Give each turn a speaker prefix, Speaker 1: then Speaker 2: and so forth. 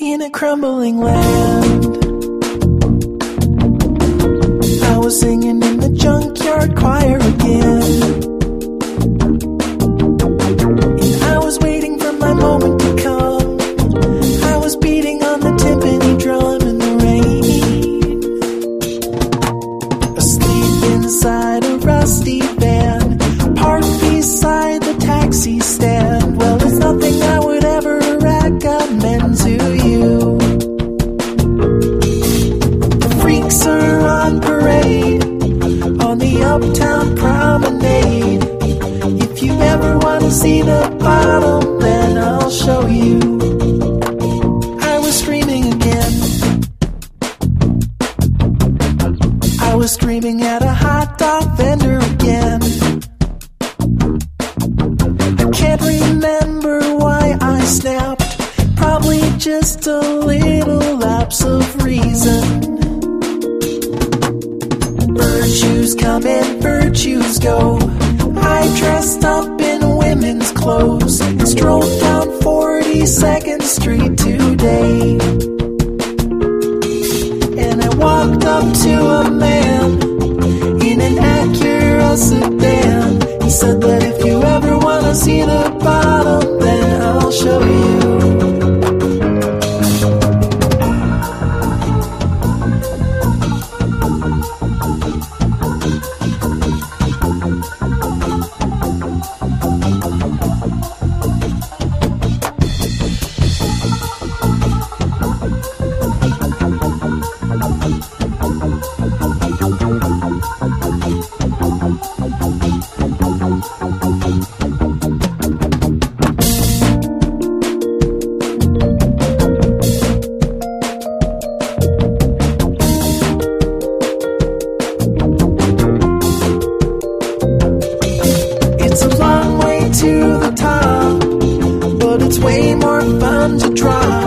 Speaker 1: in a crumbling land. I was singing in the junkyard choir again. And I was waiting for my moment to come. I was beating on the timpani drum in the rain. Asleep inside a rusty van, parked beside the taxi stand. Well, it's nothing I would ever recommend to freaks on parade on the uptown promenade. If you ever want to see the bottom, then I'll show you. I was screaming again. I was screaming at a hot dog vendor again. Come and virtues go. I dressed up in women's clothes and strolled down 42nd Street today. And I walked up to a man in an Acura sedan. He said that if you ever want to see the way more fun to drive.